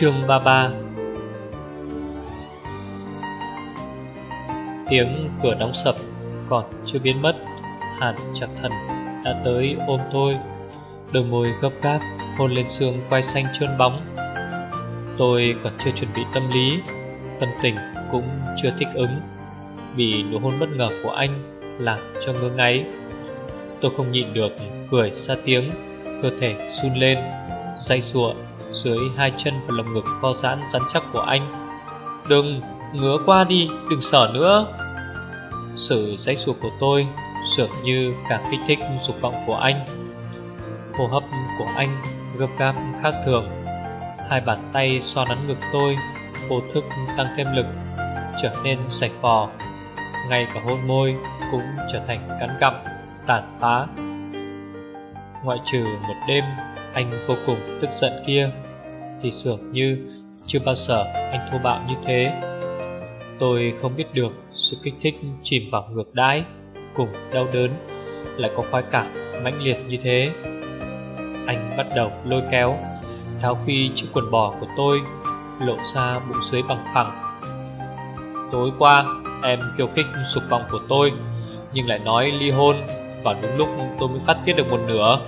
Chương 33 Tiếng cửa đóng sập, còn chưa biến mất Hàn chặt thần đã tới ôm tôi. Đôi môi gấp gáp, hôn lên xương quay xanh trơn bóng. Tôi còn chưa chuẩn bị tâm lý, Tâm tình cũng chưa thích ứng, vì nụ hôn bất ngờ của anh làm cho ngơ ngáy. Tôi không nhịn được, cười ra tiếng, Cơ thể sun lên Dây ruộng dưới hai chân và lồng ngực co giãn rắn chắc của anh. Đừng, ngứa qua đi, đừng sở nữa. Sự giấy sụp của tôi dường như càng kích thích dục vọng của anh. Hô hấp của anh gấp gáp khác thường. Hai bàn tay xoa nắn ngực tôi Vô thức tăng thêm lực Trở nên sạch phò. Ngay cả hôn môi cũng trở thành cắn gặm Tàn phá. Ngoại trừ một đêm anh vô cùng tức giận kia. Thì dường như chưa bao giờ anh thô bạo như thế. Tôi không biết được sự kích thích chìm vào ngược đãi Cùng đau đớn lại có khoái cảm mãnh liệt như thế. Anh bắt đầu lôi kéo, Tháo phi chiếc quần bò của tôi, Lộ ra bụng dưới bằng phẳng. Tối qua, em kêu kích sụp vọng của tôi, Nhưng lại nói ly hôn, Và đúng lúc tôi mới phát tiết được một nửa.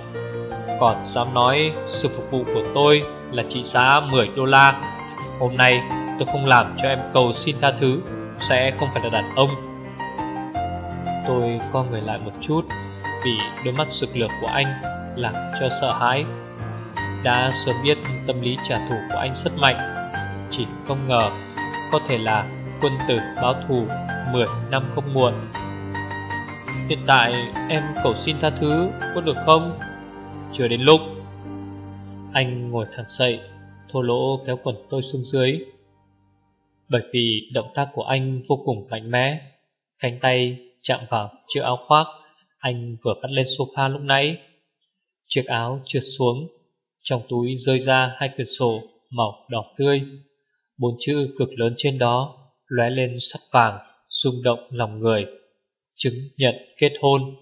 Còn dám nói sự phục vụ của tôi là trị giá 10 đô la. Hôm nay tôi không làm cho em cầu xin tha thứ, Sẽ không phải là đàn ông. Tôi co người lại một chút Vì đôi mắt sực lược của anh Làm cho sợ hãi. Đã sớm biết tâm lý trả thù của anh rất mạnh, Chỉ không ngờ Có thể là quân tử báo thù 10 năm không muộn. Hiện tại em cầu xin tha thứ Có được không? Chưa đến lúc. Anh ngồi thẳng dậy, Thô lỗ kéo quần tôi xuống dưới. Bởi vì động tác của anh vô cùng mạnh mẽ, Cánh tay chạm vào chiếc áo khoác Anh vừa bắt lên sofa lúc nãy. Chiếc áo trượt xuống, Trong túi rơi ra hai quyển sổ màu đỏ tươi. Bốn chữ cực lớn trên đó lóe lên sắc vàng, rung động lòng người, Chứng nhận kết hôn.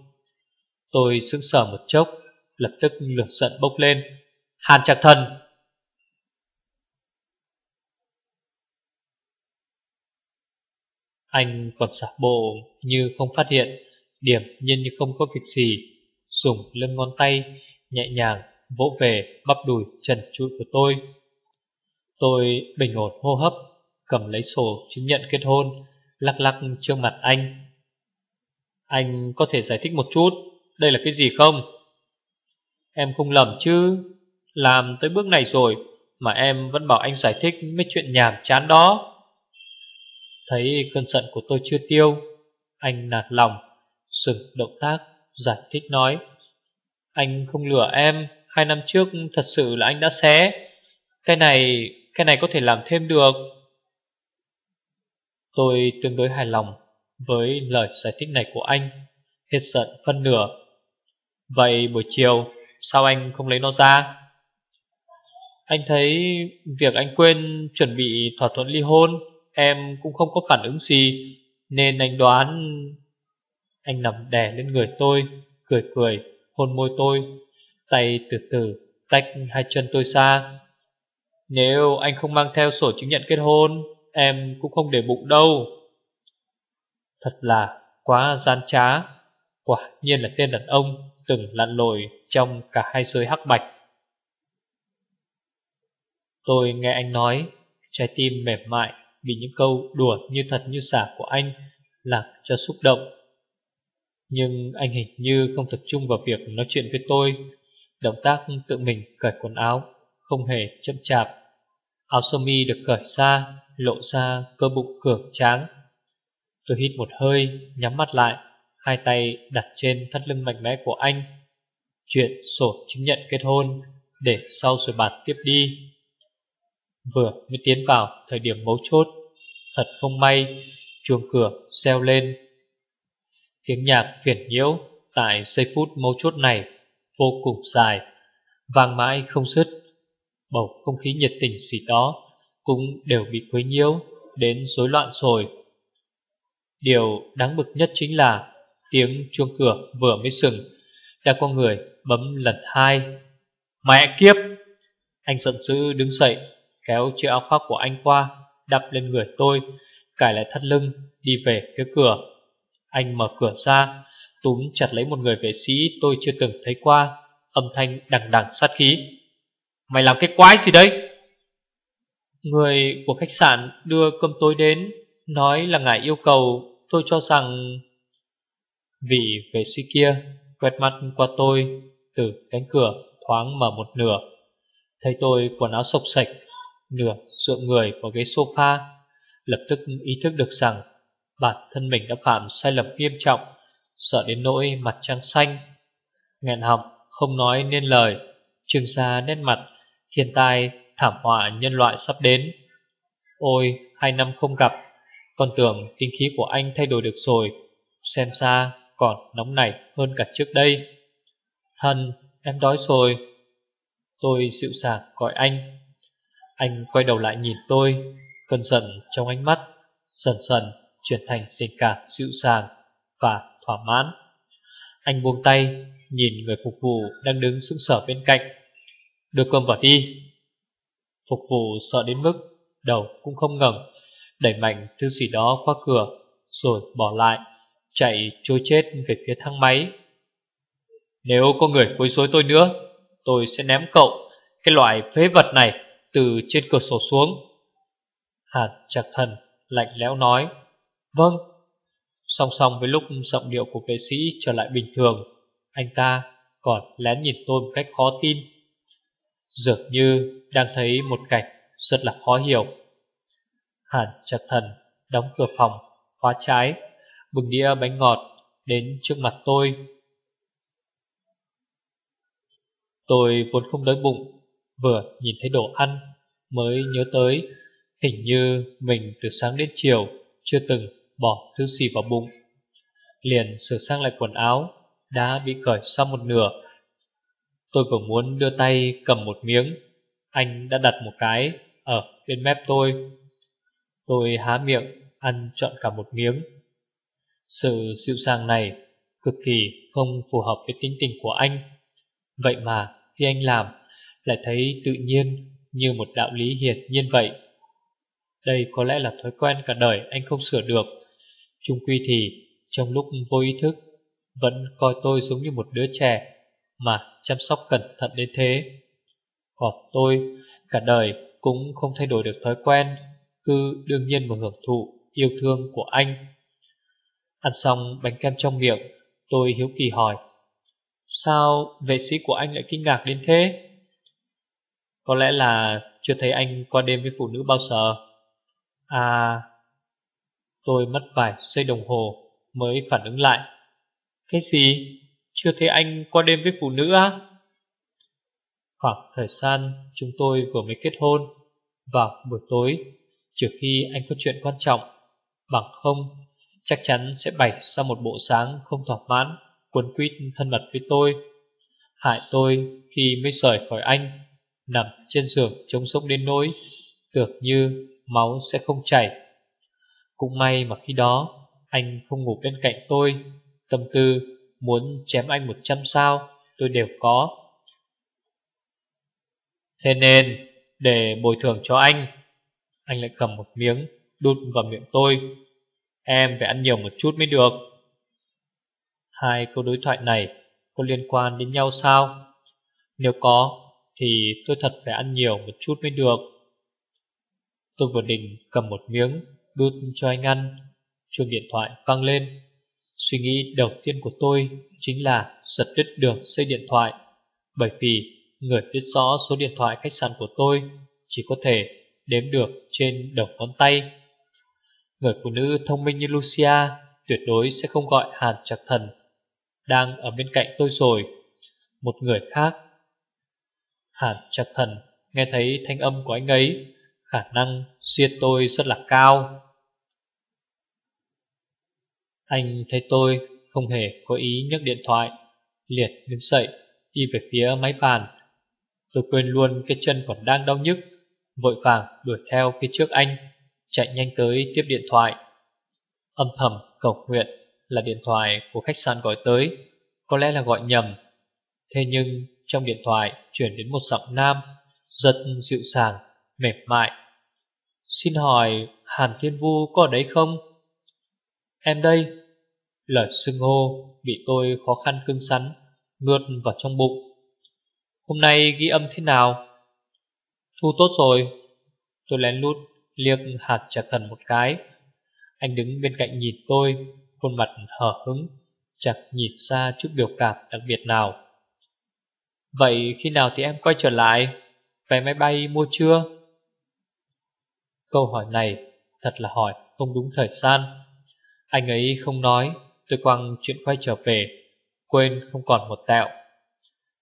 Tôi sững sờ một chốc Lập tức lửa giận bốc lên. Hàn Trạc Thần. Anh còn giả bộ như không phát hiện, Điểm nhiên như không có việc gì, Dùng lưng ngón tay Nhẹ nhàng vỗ về bắp đùi trần trụi của tôi. Tôi bình ổn hô hấp, Cầm lấy sổ chứng nhận kết hôn, Lắc lắc trước mặt anh. Anh có thể giải thích một chút, Đây là cái gì không? Em không lầm chứ. Làm tới bước này rồi Mà em vẫn bảo anh giải thích mấy chuyện nhảm chán đó. Thấy cơn giận của tôi chưa tiêu, Anh nạt lòng Sừng động tác, Giải thích nói, Anh không lừa em, Hai năm trước thật sự là anh đã xé. Cái này Cái này có thể làm thêm được. Tôi tương đối hài lòng Với lời giải thích này của anh, Hết giận phân nửa. Vậy buổi chiều Sao anh không lấy nó ra? Anh thấy việc anh quên chuẩn bị thỏa thuận ly hôn, Em cũng không có phản ứng gì, Nên anh đoán Anh nằm đè lên người tôi, Cười cười, hôn môi tôi, Tay từ từ tách hai chân tôi xa Nếu anh không mang theo sổ chứng nhận kết hôn, Em cũng không để bụng đâu. Thật là quá gian trá, Quả nhiên là tên đàn ông. Từng lặn lội trong cả hai giới hắc bạch. Tôi nghe anh nói, Trái tim mềm mại Vì những câu đùa như thật như giả của anh Làm cho xúc động. Nhưng anh hình như không tập trung vào việc nói chuyện với tôi, Động tác tự mình cởi quần áo, Không hề chậm chạp. Áo sơ mi được cởi ra, Lộ ra cơ bụng cường tráng. Tôi hít một hơi, Nhắm mắt lại. Hai tay đặt trên thắt lưng mạnh mẽ của anh. Chuyện sổ chứng nhận kết hôn Để sau rồi bàn tiếp đi. Vừa mới tiến vào thời điểm mấu chốt, Thật không may, Chuông cửa reo lên. Tiếng nhạc phiền nhiễu Tại giây phút mấu chốt này Vô cùng dài, Vang mãi không dứt. Bầu không khí nhiệt tình gì đó Cũng đều bị quấy nhiễu Đến rối loạn rồi. Điều đáng bực nhất chính là Tiếng chuông cửa vừa mới sừng. Đã có người bấm lần hai. Mẹ kiếp! Anh giận dữ đứng dậy, Kéo chiếc áo khoác của anh qua, Đập lên người tôi Cải lại thắt lưng, Đi về phía cửa. Anh mở cửa ra, Túm chặt lấy một người vệ sĩ tôi chưa từng thấy qua, Âm thanh đằng đằng sát khí. Mày làm cái quái gì đấy Người của khách sạn đưa cơm tối đến, Nói là ngài yêu cầu, Tôi cho rằng Vị vệ sĩ kia, Quét mắt qua tôi, Từ cánh cửa thoáng mở một nửa. Thấy tôi quần áo sộc sạch, Nửa dựa người vào ghế sofa, Lập tức ý thức được rằng Bản thân mình đã phạm sai lầm nghiêm trọng, Sợ đến nỗi mặt trắng xanh. Nghẹn họng, không nói nên lời, Trừng ra nét mặt, Thiên tai, thảm họa nhân loại sắp đến. Ôi, hai năm không gặp, Con tưởng kinh khí của anh thay đổi được rồi, Xem ra còn nóng nảy hơn cả trước đây. Thân, em đói rồi. Tôi dịu dàng gọi anh. Anh quay đầu lại nhìn tôi, Cơn giận trong ánh mắt Dần dần chuyển thành tình cảm dịu dàng Và thỏa mãn. Anh buông tay, Nhìn người phục vụ đang đứng sững sờ bên cạnh. Đưa cơm vào đi. Phục vụ sợ đến mức Đầu cũng không ngẩng, Đẩy mạnh thứ gì đó qua cửa Rồi bỏ lại. Chạy trôi chết về phía thang máy. Nếu có người quấy rối tôi nữa, Tôi sẽ ném cậu Cái loại phế vật này Từ trên cửa sổ xuống. Hạt chặt thần lạnh lẽo nói Vâng. Song song với lúc giọng điệu của vệ sĩ trở lại bình thường, Anh ta còn lén nhìn tôi một cách khó tin. Dường như đang thấy một cảnh rất là khó hiểu. Hàn chặt thần đóng cửa phòng, Khóa trái. Bừng đĩa bánh ngọt Đến trước mặt tôi. Tôi vốn không đói bụng, Vừa nhìn thấy đồ ăn Mới nhớ tới, Hình như mình từ sáng đến chiều Chưa từng bỏ thứ gì vào bụng. Liền sửa sang lại quần áo, Đã bị cởi xong một nửa. Tôi vừa muốn đưa tay cầm một miếng, Anh đã đặt một cái Ở bên mép tôi. Tôi há miệng Ăn trọn cả một miếng. Sự dịu dàng này Cực kỳ không phù hợp với tính tình của anh. Vậy mà khi anh làm, Lại thấy tự nhiên Như một đạo lý hiển nhiên vậy. Đây có lẽ là thói quen cả đời Anh không sửa được. Trung quy thì trong lúc vô ý thức, Vẫn coi tôi giống như một đứa trẻ Mà chăm sóc cẩn thận đến thế. Còn tôi, Cả đời cũng không thay đổi được thói quen, Cứ đương nhiên mà hưởng thụ Yêu thương của anh. Ăn xong bánh kem trong miệng, Tôi hiếu kỳ hỏi, Sao vệ sĩ của anh lại kinh ngạc đến thế? Có lẽ là Chưa thấy anh qua đêm với phụ nữ bao giờ. À Tôi mất vài giây đồng hồ Mới phản ứng lại. Cái gì? Chưa thấy anh qua đêm với phụ nữ á? Khoảng thời gian Chúng tôi vừa mới kết hôn Vào buổi tối, Trừ khi anh có chuyện quan trọng, Bằng không Chắc chắn sẽ bạch ra một bộ sáng không thỏa mãn, Quấn quýt thân mật với tôi. Hại tôi khi mới rời khỏi anh, Nằm trên giường trông sốc đến nỗi Tưởng như máu sẽ không chảy. Cũng may mà khi đó, Anh không ngủ bên cạnh tôi, Tâm tư muốn chém anh một trăm sao Tôi đều có. Thế nên, để bồi thường cho anh Anh lại cầm một miếng Đút vào miệng tôi. Em phải ăn nhiều một chút mới được. Hai câu đối thoại này Có liên quan đến nhau sao? Nếu có, Thì tôi thật phải ăn nhiều một chút mới được. Tôi vừa định cầm một miếng Đút cho anh ăn. Chuông điện thoại vang lên. Suy nghĩ đầu tiên của tôi Chính là giật đứt đường dây điện thoại. Bởi vì Người biết rõ số điện thoại khách sạn của tôi Chỉ có thể đếm được trên đầu ngón tay. Người phụ nữ thông minh như Lucia Tuyệt đối sẽ không gọi Hàn Trạc Thần Đang ở bên cạnh tôi rồi. Một người khác, Hàn Trạch thần nghe thấy thanh âm của anh ấy, Khả năng siết tôi rất là cao. Anh thấy tôi không hề có ý nhấc điện thoại, Liệt đứng dậy, đi về phía máy bàn. Tôi quên luôn cái chân còn đang đau nhức, Vội vàng đuổi theo phía trước anh. Chạy nhanh tới tiếp điện thoại. Âm thầm cầu nguyện là điện thoại của khách sạn gọi tới Có lẽ là gọi nhầm. Thế nhưng trong điện thoại chuyển đến một giọng nam Rất dịu dàng, mềm mại. Xin hỏi Hàn Thiên Vu có ở đấy không? Em đây. Lời xưng hô bị tôi khó khăn cưng sắn Nuốt vào trong bụng. Hôm nay ghi âm thế nào? Thu tốt rồi. Tôi lén lút liếc hạt trà thần một cái. Anh đứng bên cạnh nhìn tôi, Khuôn mặt hở hứng Chẳng nhìn ra chút biểu cảm đặc biệt nào. Vậy khi nào thì em quay trở lại? Vé máy bay mua chưa? Câu hỏi này Thật là hỏi không đúng thời gian. Anh ấy không nói, Tôi quăng chuyện quay trở về, Quên không còn một tẹo.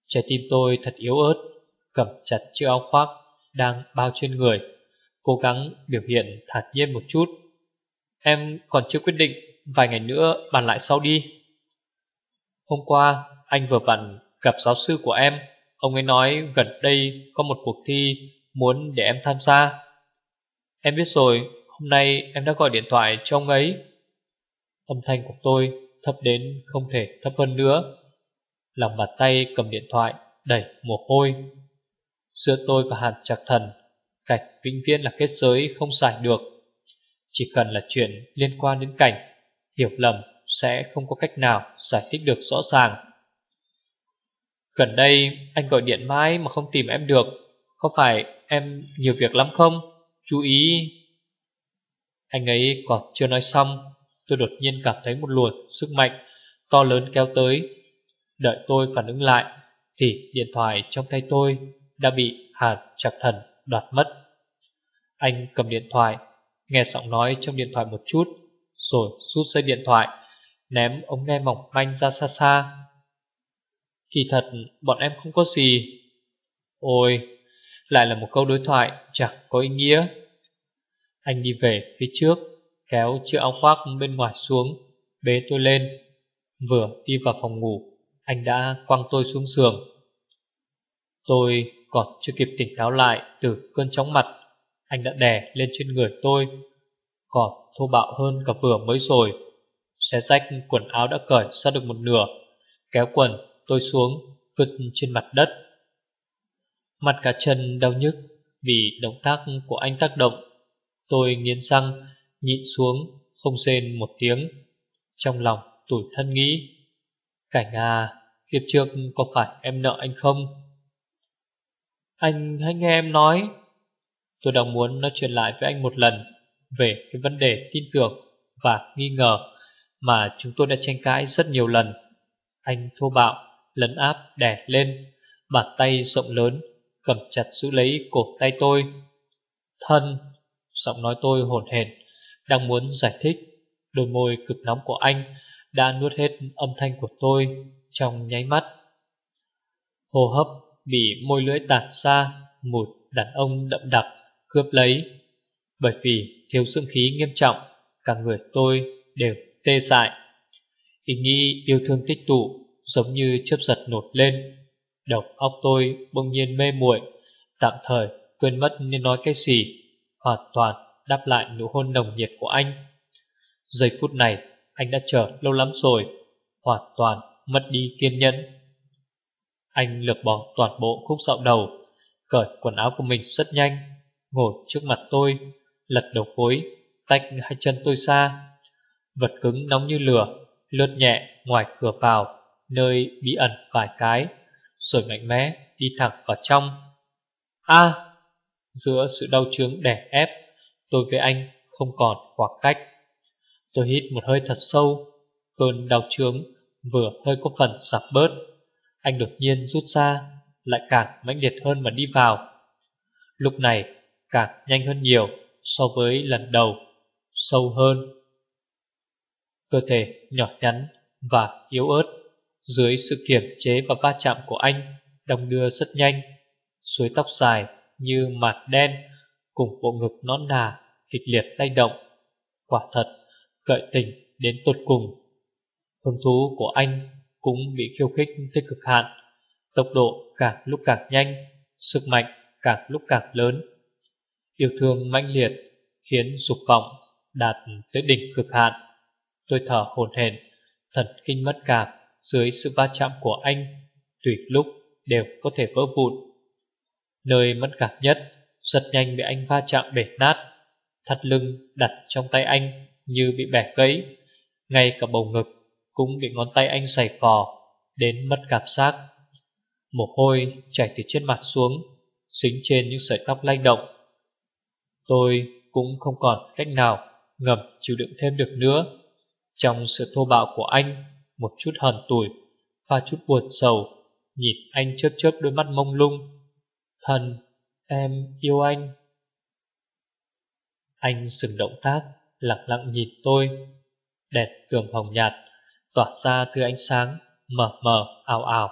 Trái tim tôi thật yếu ớt, Cầm chặt chiếc áo khoác Đang bao trên người. Cố gắng biểu hiện thản nhiên một chút. Em còn chưa quyết định, Vài ngày nữa bàn lại sau đi. Hôm qua, anh vừa vặn gặp giáo sư của em. Ông ấy nói gần đây có một cuộc thi Muốn để em tham gia. Em biết rồi, Hôm nay em đã gọi điện thoại cho ông ấy. Âm thanh của tôi thấp đến không thể thấp hơn nữa. Lòng bàn tay cầm điện thoại Đẩy mồ hôi. Giữa tôi và Hàn Trạc Thần Cảnh vĩnh viễn là kết giới không giải được. Chỉ cần là chuyện liên quan đến cảnh, Hiểu lầm sẽ không có cách nào giải thích được rõ ràng. Gần đây anh gọi điện mãi mà không tìm em được. Có phải em nhiều việc lắm không? Chú ý. Anh ấy còn chưa nói xong, Tôi đột nhiên cảm thấy một luồng sức mạnh To lớn kéo tới. Đợi tôi phản ứng lại Thì điện thoại trong tay tôi Đã bị Hàn chặt thần đoạt mất. Anh cầm điện thoại, Nghe giọng nói trong điện thoại một chút, Rồi rút dây điện thoại, Ném ống nghe mỏng manh ra xa xa. Kỳ thật, bọn em không có gì. Ôi, Lại là một câu đối thoại chẳng có ý nghĩa. Anh đi về phía trước, Kéo chiếc áo khoác bên ngoài xuống, Bế tôi lên. Vừa đi vào phòng ngủ, Anh đã quăng tôi xuống giường. Tôi còn chưa kịp tỉnh táo lại Từ cơn chóng mặt. Anh đã đè lên trên người tôi. Còn thô bạo hơn cả vừa mới rồi. Xé rách quần áo đã cởi ra được một nửa. Kéo quần tôi xuống, Vứt trên mặt đất. Mặt cả chân đau nhức Vì động tác của anh tác động. Tôi nghiến răng, Nhịn xuống, không rên một tiếng. Trong lòng tủi thân nghĩ, Cảnh à Kiếp trước có phải em nợ anh không? Anh hãy nghe em nói. Tôi đang muốn nói chuyện lại với anh một lần Về cái vấn đề tin tưởng Và nghi ngờ Mà chúng tôi đã tranh cãi rất nhiều lần. Anh thô bạo, Lấn áp, đè lên Bàn tay rộng lớn, Cầm chặt giữ lấy cổ tay tôi. Thân, Giọng nói tôi hồn hển, Đang muốn giải thích. Đôi môi cực nóng của anh Đã nuốt hết âm thanh của tôi Trong nháy mắt. Hô hấp bị môi lưỡi tạt ra, một đàn ông đậm đặc Cướp lấy. Bởi vì thiếu dưỡng khí nghiêm trọng, Cả người tôi đều tê dại. Ý nghĩ yêu thương tích tụ Giống như chớp giật nổi lên. Đầu óc tôi bỗng nhiên mê muội, Tạm thời quên mất nên nói cái gì, Hoàn toàn đáp lại nụ hôn nồng nhiệt của anh. Giây phút này anh đã chờ lâu lắm rồi, Hoàn toàn mất đi kiên nhẫn. Anh lược bỏ toàn bộ khúc sọ đầu, Cởi quần áo của mình rất nhanh, Ngồi trước mặt tôi, Lật đầu gối, Tách hai chân tôi xa Vật cứng nóng như lửa, Lướt nhẹ ngoài cửa vào, Nơi bí ẩn vài cái, Rồi mạnh mẽ đi thẳng vào trong. A! Giữa sự đau chướng đè ép, Tôi với anh không còn khoảng cách. Tôi hít một hơi thật sâu, Cơn đau chướng vừa hơi có phần giảm bớt. Anh đột nhiên rút ra, Lại càng mãnh liệt hơn mà đi vào. Lúc này, càng nhanh hơn nhiều So với lần đầu, Sâu hơn. Cơ thể nhỏ nhắn và yếu ớt Dưới sự kiểm chế và va chạm của anh Đồng đưa rất nhanh, Suối tóc dài như mặt đen Cùng bộ ngực nón nà Kịch liệt lay động. Quả thật, gợi tình đến tột cùng. Hứng thú của anh cũng bị khiêu khích tới cực hạn. Tốc độ càng lúc càng nhanh, Sức mạnh càng lúc càng lớn. Yêu thương mãnh liệt Khiến dục vọng đạt tới đỉnh cực hạn. Tôi thở hồn hển Thần kinh mất cảm Dưới sự va chạm của anh, Tùy lúc đều có thể vỡ vụn. Nơi mất cảm nhất, Rất nhanh bị anh va chạm bể nát. Thắt lưng đặt trong tay anh Như bị bẻ gãy, Ngay cả bầu ngực cũng bị ngón tay anh giày cò Đến mất cảm giác. Mồ hôi chảy từ trên mặt xuống Dính trên những sợi tóc lay động. Tôi cũng không còn cách nào Ngầm chịu đựng thêm được nữa. Trong sự thô bạo của anh Một chút hờn tủi Và chút buồn sầu Nhìn anh chớp chớp đôi mắt mông lung. Thần, em yêu anh. Anh dừng động tác Lặng lặng nhìn tôi. Đèn tường hồng nhạt Tỏa ra từ ánh sáng Mờ mờ, ảo ảo.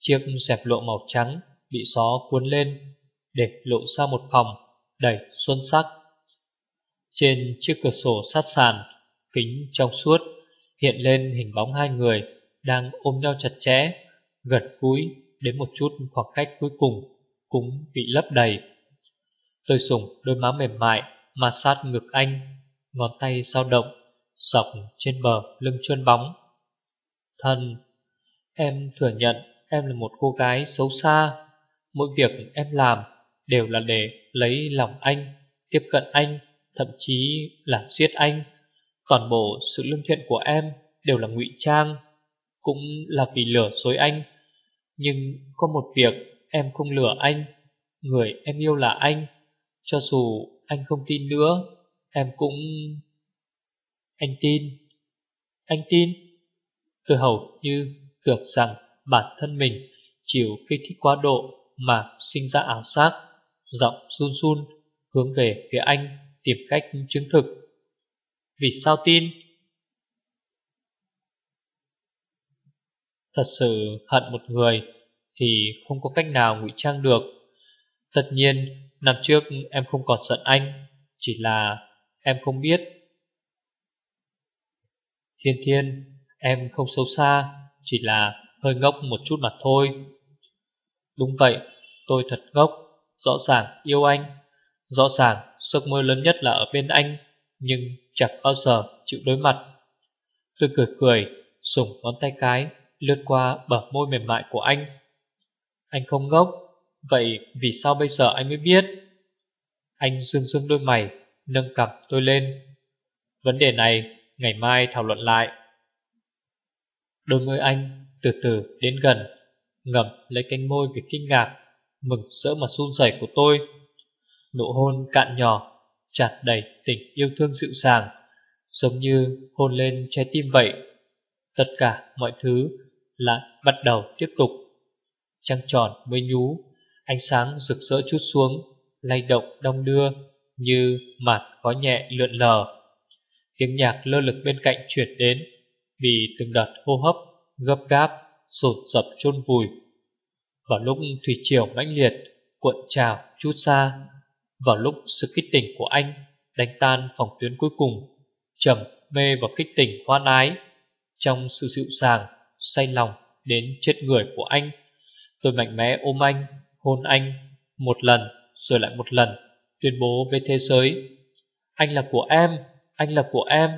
Chiếc dẹp lộ màu trắng Bị gió cuốn lên, Để lộ ra một phòng Đầy xuân sắc. Trên chiếc cửa sổ sát sàn, Kính trong suốt, Hiện lên hình bóng hai người Đang ôm nhau chặt chẽ Gần cúi đến một chút khoảng cách cuối cùng Cũng bị lấp đầy. Tôi sùng đôi má mềm mại ma sát ngực anh, Ngón tay dao động Dọc trên bờ lưng trơn bóng. Thân. Em thừa nhận em là một cô gái xấu xa. Mỗi việc em làm Đều là để lấy lòng anh, Tiếp cận anh, Thậm chí là giết anh. Toàn bộ sự lương thiện của em Đều là ngụy trang, Cũng là vì lửa dối anh. Nhưng có một việc em không lừa anh, Người em yêu là anh. Cho dù anh không tin nữa, Em cũng... Anh tin. Anh tin. Tôi hầu như tưởng rằng bản thân mình chịu kích thích quá độ mà sinh ra ảo giác, giọng run run hướng về phía anh tìm cách chứng thực. Vì sao tin? Thật sự hận một người thì không có cách nào ngụy trang được. Tất nhiên, năm trước em không còn giận anh, chỉ là em không biết. Thiên thiên, em không xấu xa, chỉ là hơi ngốc một chút mà thôi. Đúng vậy, tôi thật ngốc, rõ ràng yêu anh, rõ ràng giấc mơ lớn nhất là ở bên anh, nhưng chẳng bao giờ chịu đối mặt. Tôi cười cười, dùng ngón tay cái lướt qua bờ môi mềm mại của anh. Anh không ngốc, vậy vì sao bây giờ anh mới biết? Anh dương dương đôi mày, nâng cặp tôi lên. Vấn đề này ngày mai thảo luận lại. Đôi môi anh từ từ đến gần, ngậm lấy cánh môi vì kinh ngạc, mừng rỡ mà run rẩy của tôi. Nụ hôn cạn nhỏ, tràn đầy tình yêu thương dịu dàng, giống như hôn lên trái tim vậy. Tất cả mọi thứ lại bắt đầu tiếp tục. Trăng tròn mới nhú, ánh sáng rực rỡ chút xuống, lay động đông đưa như mạt có nhẹ lượn lờ. Tiếng nhạc lơ lực bên cạnh chuyển đến, vì từng đợt hô hấp gấp gáp, sột dập chôn vùi. Vào lúc thủy triều mãnh liệt, cuộn trào chút xa, vào lúc sự kích tỉnh của anh đánh tan phòng tuyến cuối cùng, trầm mê vào kích tỉnh hoan ái. Trong sự dịu dàng, say lòng đến chết người của anh, tôi mạnh mẽ ôm anh, hôn anh một lần rồi lại một lần, tuyên bố với thế giới. Anh là của em, anh là của em.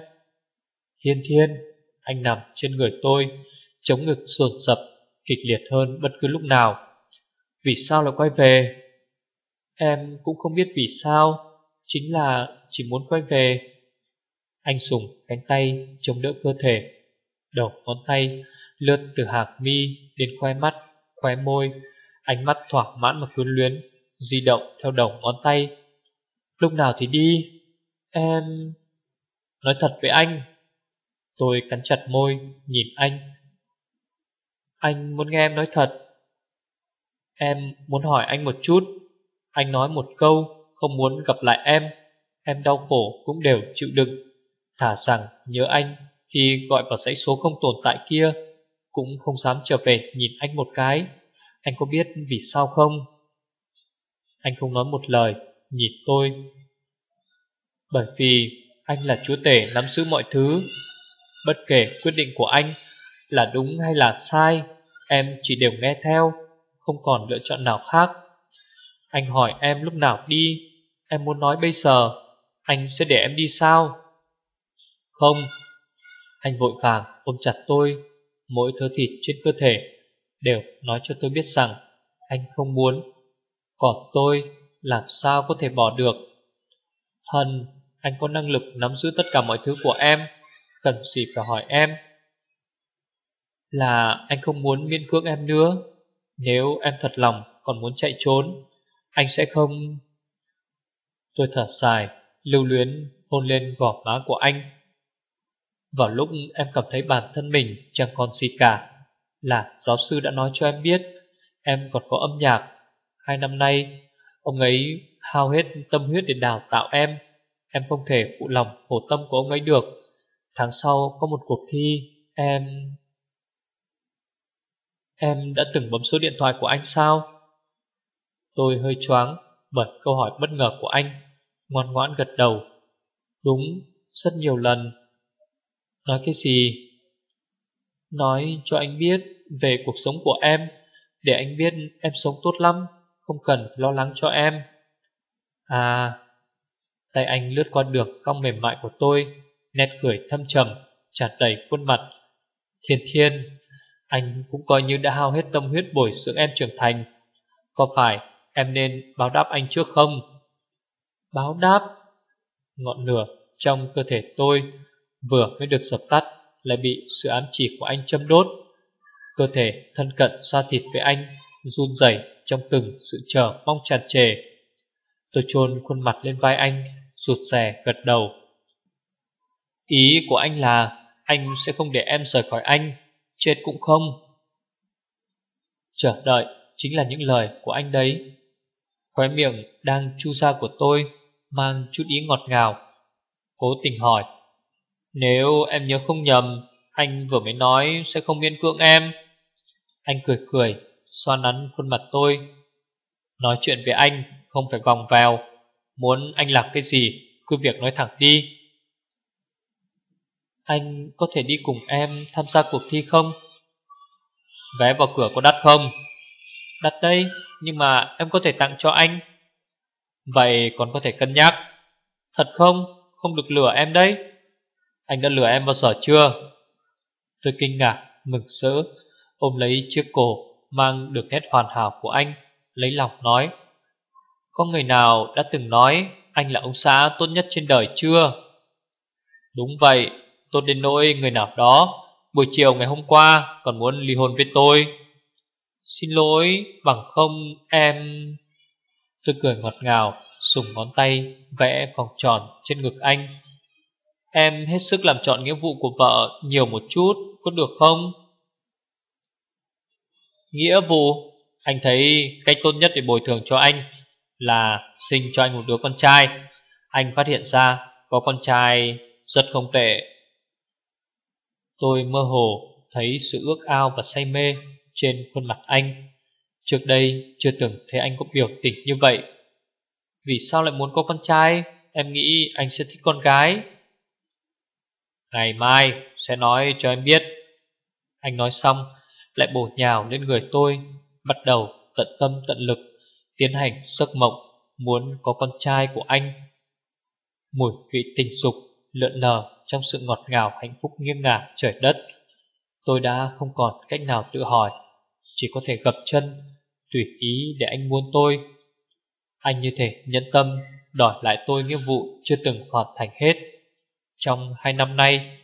Thiên thiên, anh nằm trên người tôi, chống ngực sồn sập, kịch liệt hơn bất cứ lúc nào. Vì sao lại quay về? Em cũng không biết vì sao, chính là chỉ muốn quay về. Anh sùng cánh tay chống đỡ cơ thể, đầu ngón tay lướt từ hạc mi đến khoe mắt, khoe môi, ánh mắt thỏa mãn và quyến luyến, di động theo đầu ngón tay. Lúc nào thì đi? Em... Nói thật với anh. Tôi cắn chặt môi, nhìn anh. Anh muốn nghe em nói thật. Em muốn hỏi anh một chút. Anh nói một câu Không muốn gặp lại em. Em đau khổ cũng đều chịu đựng. Thả rằng nhớ anh Khi gọi vào dãy số không tồn tại kia Cũng không dám trở về nhìn anh một cái. Anh có biết vì sao không? Anh không nói một lời Nhìn tôi. Bởi vì anh là chúa tể nắm giữ mọi thứ. Bất kể quyết định của anh Là đúng hay là sai, Em chỉ đều nghe theo, Không còn lựa chọn nào khác. Anh hỏi em lúc nào đi, Em muốn nói bây giờ, Anh sẽ để em đi sao? Không. Anh vội vàng ôm chặt tôi, Mỗi thớ thịt trên cơ thể Đều nói cho tôi biết rằng Anh không muốn. Còn tôi làm sao có thể bỏ được? Thần Anh có năng lực nắm giữ tất cả mọi thứ của em. Cần gì phải hỏi em Là anh không muốn miên cưỡng em nữa. Nếu em thật lòng còn muốn chạy trốn, Anh sẽ không. Tôi thở dài, Lưu luyến hôn lên gò má của anh. Vào lúc em cảm thấy bản thân mình Chẳng còn gì cả, Là giáo sư đã nói cho em biết, Em còn có âm nhạc. Hai năm nay, Ông ấy hao hết tâm huyết để đào tạo em. Em không thể phụ lòng hồ tâm của ông ấy được. Tháng sau có một cuộc thi Em... Em đã từng bấm số điện thoại của anh sao? Tôi hơi choáng bởi câu hỏi bất ngờ của anh Ngoan ngoãn gật đầu Đúng, rất nhiều lần Nói cái gì? Nói cho anh biết về cuộc sống của em Để anh biết em sống tốt lắm Không cần lo lắng cho em À Tay anh lướt qua đường cong mềm mại của tôi Nét cười thâm trầm, tràn đầy khuôn mặt. Thiên thiên, Anh cũng coi như đã hao hết tâm huyết bồi dưỡng em trưởng thành. Có phải em nên báo đáp anh trước không? Báo đáp? Ngọn lửa trong cơ thể tôi Vừa mới được dập tắt Lại bị sự ám chỉ của anh châm đốt. Cơ thể thân cận xa thịt với anh Run rẩy trong từng sự chờ mong tràn trề. Tôi chôn khuôn mặt lên vai anh, Rụt rè gật đầu. Ý của anh là, Anh sẽ không để em rời khỏi anh, Chết cũng không. Chờ đợi chính là những lời của anh đấy. Khóe miệng đang chu ra của tôi Mang chút ý ngọt ngào. Cố tình hỏi, Nếu em nhớ không nhầm, Anh vừa mới nói sẽ không miễn cưỡng em. Anh cười cười, Xoa nắn khuôn mặt tôi. Nói chuyện với anh Không phải vòng vào Muốn anh làm cái gì, Cứ việc nói thẳng đi. Anh có thể đi cùng em tham gia cuộc thi không? Vé vào cửa có đắt không? Đắt đây Nhưng mà em có thể tặng cho anh Vậy còn có thể cân nhắc Thật không? Không được lừa em đấy Anh đã lừa em bao giờ chưa? Tôi kinh ngạc, mừng rỡ Ôm lấy chiếc cổ Mang được nét hoàn hảo của anh Lấy lòng nói Có người nào đã từng nói Anh là ông xã tốt nhất trên đời chưa? Đúng vậy Tốt đến nỗi người nào đó Buổi chiều ngày hôm qua Còn muốn ly hôn với tôi. Xin lỗi, bằng không em Tôi cười ngọt ngào, Dùng ngón tay vẽ vòng tròn trên ngực anh. Em hết sức làm chọn nghĩa vụ của vợ Nhiều một chút, Có được không? Nghĩa vụ? Anh thấy cách tốt nhất để bồi thường cho anh Là sinh cho anh một đứa con trai. Anh phát hiện ra Có con trai rất không tệ. Tôi mơ hồ thấy sự ước ao và say mê trên khuôn mặt anh. Trước đây chưa từng thấy anh có biểu tình như vậy. Vì sao lại muốn có con trai? Em nghĩ anh sẽ thích con gái. Ngày mai sẽ nói cho em biết. Anh nói xong lại bổ nhào lên người tôi, bắt đầu tận tâm tận lực tiến hành giấc mộng muốn có con trai của anh. Mùi vị tình dục lượn lờ trong sự ngọt ngào hạnh phúc nghiêng ngả trời đất. Tôi đã không còn cách nào tự hỏi, chỉ có thể gập chân, tùy ý để anh muốn tôi. Anh như thể nhân tâm đòi lại tôi nghĩa vụ chưa từng hoàn thành hết. Trong hai năm nay,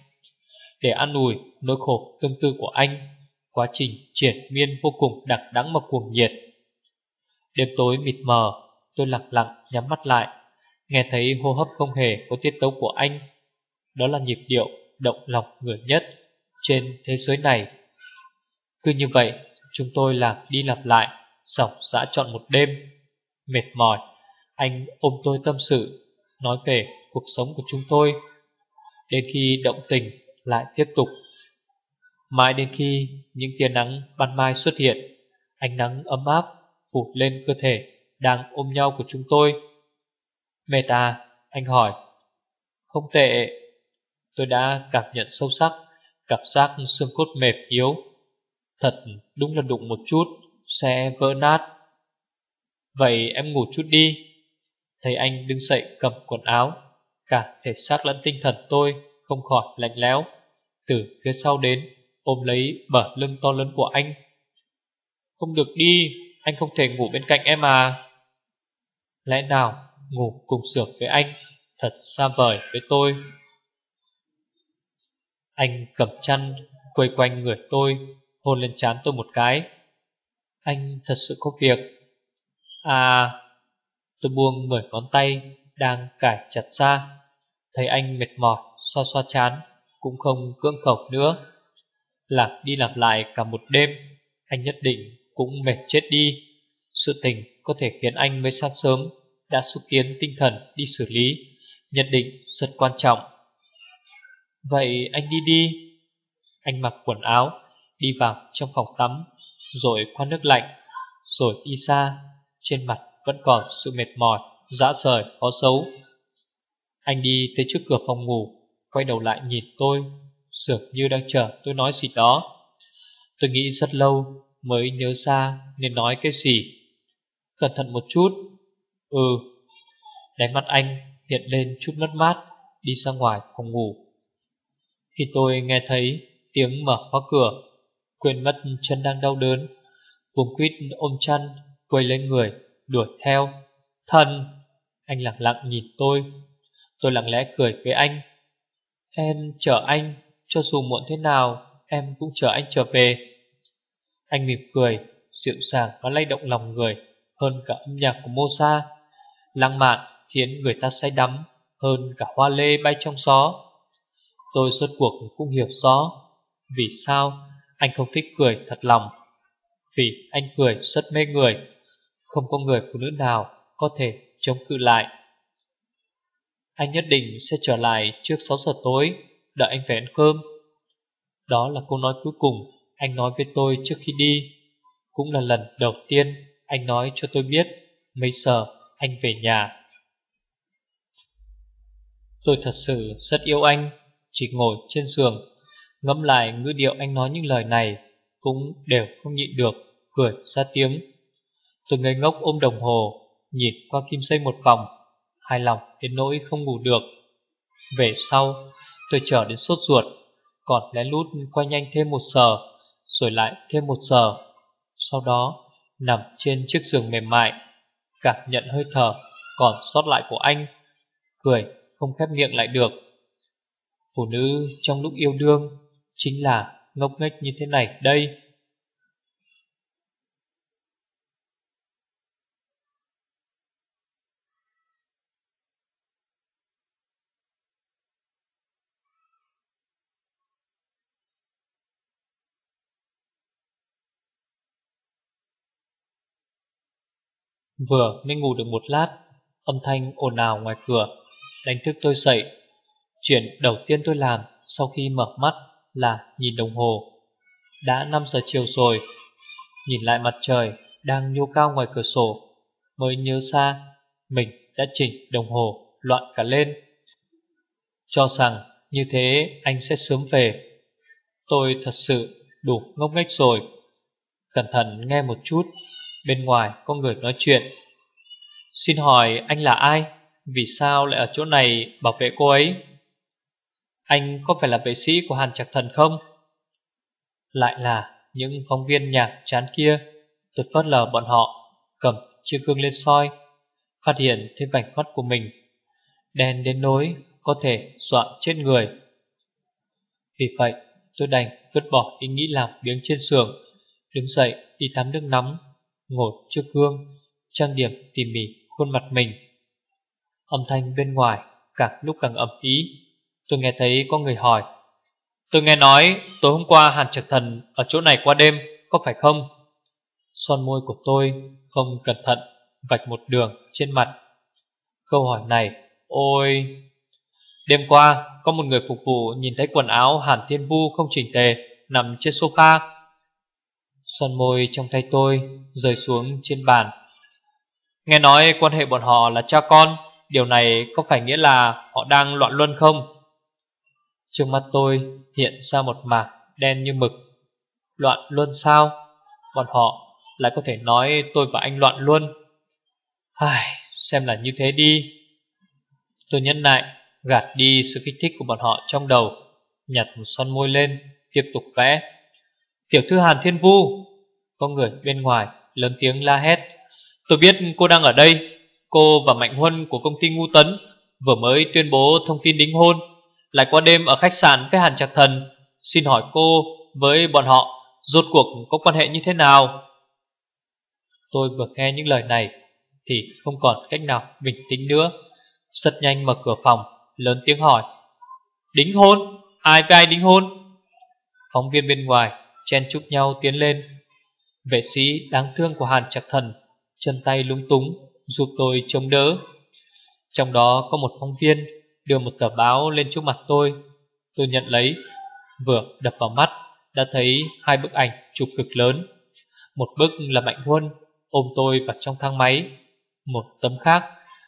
để an ủi nỗi khổ tương tư của anh, quá trình triển miên vô cùng đặc đắng mà cuồng nhiệt. Đêm tối mịt mờ, tôi lặng lặng nhắm mắt lại, nghe thấy hô hấp không hề có tiết tấu của anh đó là nhịp điệu động lòng người nhất trên thế giới này. Cứ như vậy chúng tôi lạc đi lặp lại Dọc dã chọn một đêm. Mệt mỏi Anh ôm tôi tâm sự Nói về cuộc sống của chúng tôi. Đến khi động tình lại tiếp tục Mãi đến khi những tia nắng ban mai xuất hiện Ánh nắng ấm áp phủ lên cơ thể Đang ôm nhau của chúng tôi. Meta, anh hỏi Không tệ Tôi đã cảm nhận sâu sắc, Cảm giác xương cốt mềm yếu. Thật đúng là đụng một chút Sẽ vỡ nát. Vậy em ngủ chút đi. Thấy anh đứng dậy cầm quần áo, Cả thể xác lẫn tinh thần tôi Không khỏi lạnh lẽo. Từ phía sau đến, Ôm lấy bờ lưng to lớn của anh. Không được đi, Anh không thể ngủ bên cạnh em à. Lẽ nào ngủ cùng giường với anh Thật xa vời với tôi? Anh cầm chăn Quay quanh người tôi, Hôn lên trán tôi một cái. Anh thật sự có việc. À Tôi buông mười ngón tay Đang cải chặt ra. Thấy anh mệt mỏi, Xoa xoa chán, Cũng không cưỡng khẩu nữa. Làm đi làm lại cả một đêm, Anh nhất định cũng mệt chết đi. Sự tình có thể khiến anh mới sáng sớm Đã xúc tiến tinh thần đi xử lý, Nhất định rất quan trọng. Vậy anh đi đi. Anh mặc quần áo, Đi vào trong phòng tắm, Rồi qua nước lạnh, Rồi đi xa. Trên mặt vẫn còn sự mệt mỏi, Dã rời, khó xấu. Anh đi tới trước cửa phòng ngủ, Quay đầu lại nhìn tôi. Dường như đang chờ tôi nói gì đó. Tôi nghĩ rất lâu Mới nhớ ra nên nói cái gì. Cẩn thận một chút. Ừ. Đáy mắt anh hiện lên chút mất mát, Đi ra ngoài phòng ngủ. Khi tôi nghe thấy tiếng mở khóa cửa Quên mất chân đang đau đớn Vùng quýt ôm chăn Quay lên người đuổi theo. Thần! Anh lặng lặng nhìn tôi. Tôi lặng lẽ cười với anh. Em chờ anh Cho dù muộn thế nào Em cũng chờ anh trở về. Anh mỉm cười Dịu dàng và lay động lòng người Hơn cả âm nhạc của mozart, Lăng mạn khiến người ta say đắm Hơn cả hoa lê bay trong gió. Tôi suốt cuộc cũng hiểu rõ Vì sao anh không thích cười thật lòng. Vì anh cười rất mê người, không có người phụ nữ nào Có thể chống cự lại. Anh nhất định sẽ trở lại Trước 6 giờ tối, Đợi anh về ăn cơm. Đó là câu nói cuối cùng Anh nói với tôi trước khi đi. Cũng là lần đầu tiên Anh nói cho tôi biết Mấy giờ anh về nhà. Tôi thật sự rất yêu anh. Chỉ ngồi trên giường, Ngẫm lại ngữ điệu anh nói những lời này Cũng đều không nhịn được, Cười ra tiếng. Tôi ngây ngốc ôm đồng hồ, Nhìn qua kim xây một vòng, Hài lòng đến nỗi không ngủ được. Về sau, tôi trở đến sốt ruột, Còn lén lút quay nhanh thêm một giờ, Rồi lại thêm một giờ. Sau đó, nằm trên chiếc giường mềm mại, Cảm nhận hơi thở còn sót lại của anh, Cười không khép miệng lại được. Phụ nữ trong lúc yêu đương Chính là ngốc nghếch như thế này đây. Vừa mới ngủ được một lát, Âm thanh ồn ào ngoài cửa, Đánh thức tôi dậy. Chuyện đầu tiên tôi làm Sau khi mở mắt là nhìn đồng hồ. Đã 5 giờ chiều rồi, Nhìn lại mặt trời Đang nhô cao ngoài cửa sổ, Mới nhớ ra Mình đã chỉnh đồng hồ loạn cả lên. Cho rằng như thế anh sẽ sớm về. Tôi thật sự đủ ngốc nghếch rồi. Cẩn thận nghe một chút, Bên ngoài có người nói chuyện. Xin hỏi anh là ai? Vì sao lại ở chỗ này bảo vệ cô ấy? Anh có phải là vệ sĩ của Hàn Trạc Thần không Lại là những phóng viên nhạc chán kia Tôi phớt lờ bọn họ Cầm chiếc gương lên soi Phát hiện thấy vành mắt của mình Đen đến nỗi Có thể dọa chết người Vì vậy tôi đành vứt bỏ ý nghĩ làm biếng trên giường Đứng dậy đi tắm nước nóng ngồi trước gương, trang điểm tỉ mỉ khuôn mặt mình. Âm thanh bên ngoài càng lúc càng ẩm ý. Tôi nghe thấy có người hỏi. Tôi nghe nói tối hôm qua Hàn trực Thần ở chỗ này qua đêm, có phải không? Son môi của tôi không cẩn thận vạch một đường trên mặt. Câu hỏi này, ôi... Đêm qua, có một người phục vụ nhìn thấy quần áo Hàn Thiên Vu không chỉnh tề, nằm trên sofa Son môi trong tay tôi rơi xuống trên bàn Nghe nói quan hệ bọn họ là cha con Điều này có phải nghĩa là họ đang loạn luân không? Trước mắt tôi hiện ra một mảng đen như mực. Loạn luôn sao? Bọn họ lại có thể nói tôi và anh loạn luôn. Ai, xem là như thế đi. Tôi nhấn lại Gạt đi sự kích thích của bọn họ trong đầu Nhặt một son môi lên Tiếp tục vẽ. Tiểu thư Hàn Thiên Vu Có người bên ngoài lớn tiếng la hét. Tôi biết cô đang ở đây. Cô và Mạnh Huân của công ty Ngu Tấn Vừa mới tuyên bố thông tin đính hôn. Lại qua đêm ở khách sạn với Hàn Trạc Thần, Xin hỏi cô với bọn họ Rốt cuộc có quan hệ như thế nào Tôi vừa nghe những lời này Thì không còn cách nào bình tĩnh nữa Rất nhanh mở cửa phòng, Lớn tiếng hỏi, Đính hôn? Ai với ai đính hôn? Phóng viên bên ngoài Chen chúc nhau tiến lên Vệ sĩ đáng thương của Hàn Trạc Thần Chân tay lúng túng Giúp tôi chống đỡ Trong đó có một phóng viên Đưa một tờ báo lên trước mặt tôi. Tôi nhận lấy Vừa đập vào mắt Đã thấy hai bức ảnh chụp cực lớn. Một bức là Mạnh Huân Ôm tôi vào trong thang máy. Một tấm khác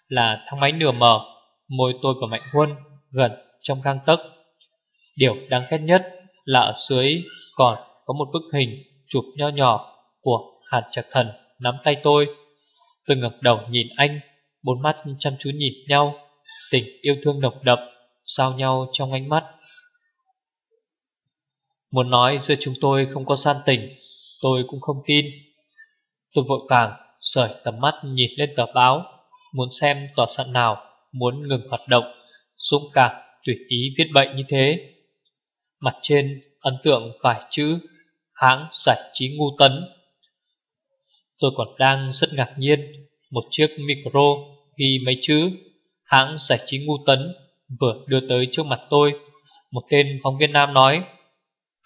là thang máy nửa mở Môi tôi và Mạnh Huân gần trong gang tấc. Điều đáng ghét nhất là ở dưới còn có một bức hình chụp nho nhỏ của Hàn Trạc Thần nắm tay tôi. Tôi ngẩng đầu nhìn anh, bốn mắt chăm chú nhìn nhau, tình yêu thương độc đậm, sao nhau trong ánh mắt. Muốn nói giữa chúng tôi không có san tình, tôi cũng không tin. Tôi vội vàng sởi tầm mắt nhìn lên tờ báo, muốn xem tòa soạn nào muốn ngừng hoạt động, dũng cảm tùy ý viết bệnh như thế. Mặt trên ấn tượng vài chữ hãng giải trí ngu tấn. Tôi còn đang rất ngạc nhiên, một chiếc micro ghi mấy chữ hãng giải trí ngu tấn vừa đưa tới trước mặt tôi. Một tên phóng viên nam nói,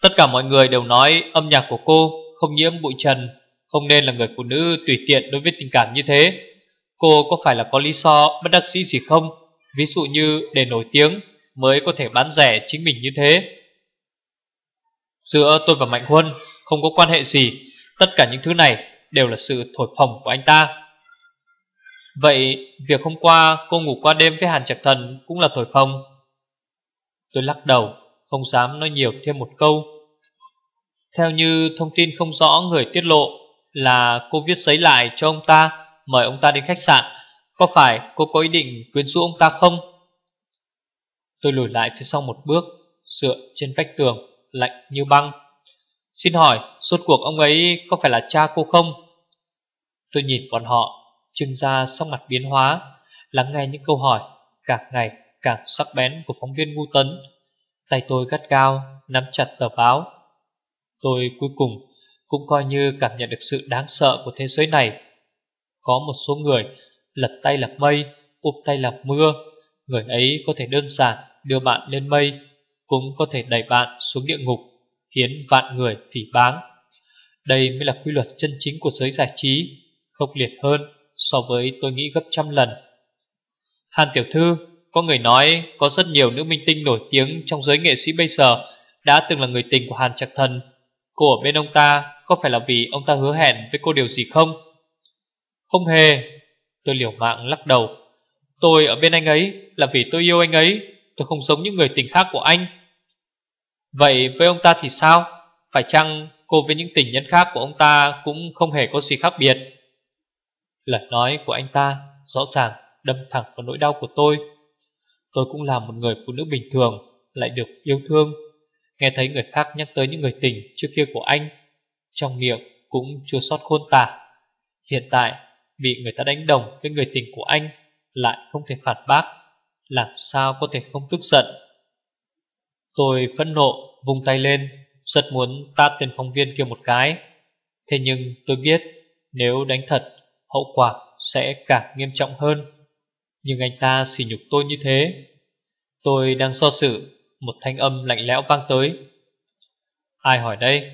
tất cả mọi người đều nói âm nhạc của cô không nhiễm bụi trần, không nên là người phụ nữ tùy tiện đối với tình cảm như thế. Cô có phải là có lý do bất đắc dĩ gì không? Ví dụ như để nổi tiếng mới có thể bán rẻ chính mình như thế. Giữa tôi và Mạnh Huân không có quan hệ gì, tất cả những thứ này đều là sự thổi phồng của anh ta. Vậy việc hôm qua cô ngủ qua đêm với Hàn Trạch Thần cũng là thổi phồng. Tôi lắc đầu, không dám nói nhiều thêm một câu. Theo như thông tin không rõ người tiết lộ là cô viết giấy lại cho ông ta, mời ông ta đến khách sạn. Có phải cô có ý định quyến rũ ông ta không? Tôi lùi lại phía sau một bước, dựa trên vách tường, lạnh như băng. Xin hỏi, suốt cuộc ông ấy có phải là cha cô không? Tôi nhìn bọn họ, Trương ra sắc mặt biến hóa, lắng nghe những câu hỏi càng ngày càng sắc bén của phóng viên ngu tấn. Tay tôi gắt cao, nắm chặt tờ báo. Tôi cuối cùng cũng coi như cảm nhận được sự đáng sợ của thế giới này. Có một số người lật tay lập mây, úp tay lập mưa. Người ấy có thể đơn giản đưa bạn lên mây, cũng có thể đẩy bạn xuống địa ngục, khiến vạn người phỉ báng. Đây mới là quy luật chân chính của giới giải trí, khốc liệt hơn so với tôi nghĩ gấp trăm lần. Hàn Tiểu Thư, có người nói có rất nhiều nữ minh tinh nổi tiếng trong giới nghệ sĩ bây giờ đã từng là người tình của Hàn Trạc Thần. Cô ở bên ông ta có phải là vì ông ta hứa hẹn với cô điều gì không? Không hề, tôi liều mạng lắc đầu. Tôi ở bên anh ấy là vì tôi yêu anh ấy, tôi không giống những người tình khác của anh. Vậy với ông ta thì sao? Phải chăng cô với những tình nhân khác của ông ta cũng không hề có gì khác biệt? Lời nói của anh ta rõ ràng đâm thẳng vào nỗi đau của tôi. Tôi cũng là một người phụ nữ bình thường, lại được yêu thương. Nghe thấy người khác nhắc tới những người tình trước kia của anh, trong miệng cũng chưa sót khôn tả. Hiện tại, bị người ta đánh đồng với người tình của anh, lại không thể phản bác, làm sao có thể không tức giận. Tôi phẫn nộ, vung tay lên, rất muốn tát tên phóng viên kia một cái. Thế nhưng tôi biết, nếu đánh thật, hậu quả sẽ càng nghiêm trọng hơn. Nhưng anh ta xỉ nhục tôi như thế. Tôi đang so xử, một thanh âm lạnh lẽo vang tới. Ai hỏi đây?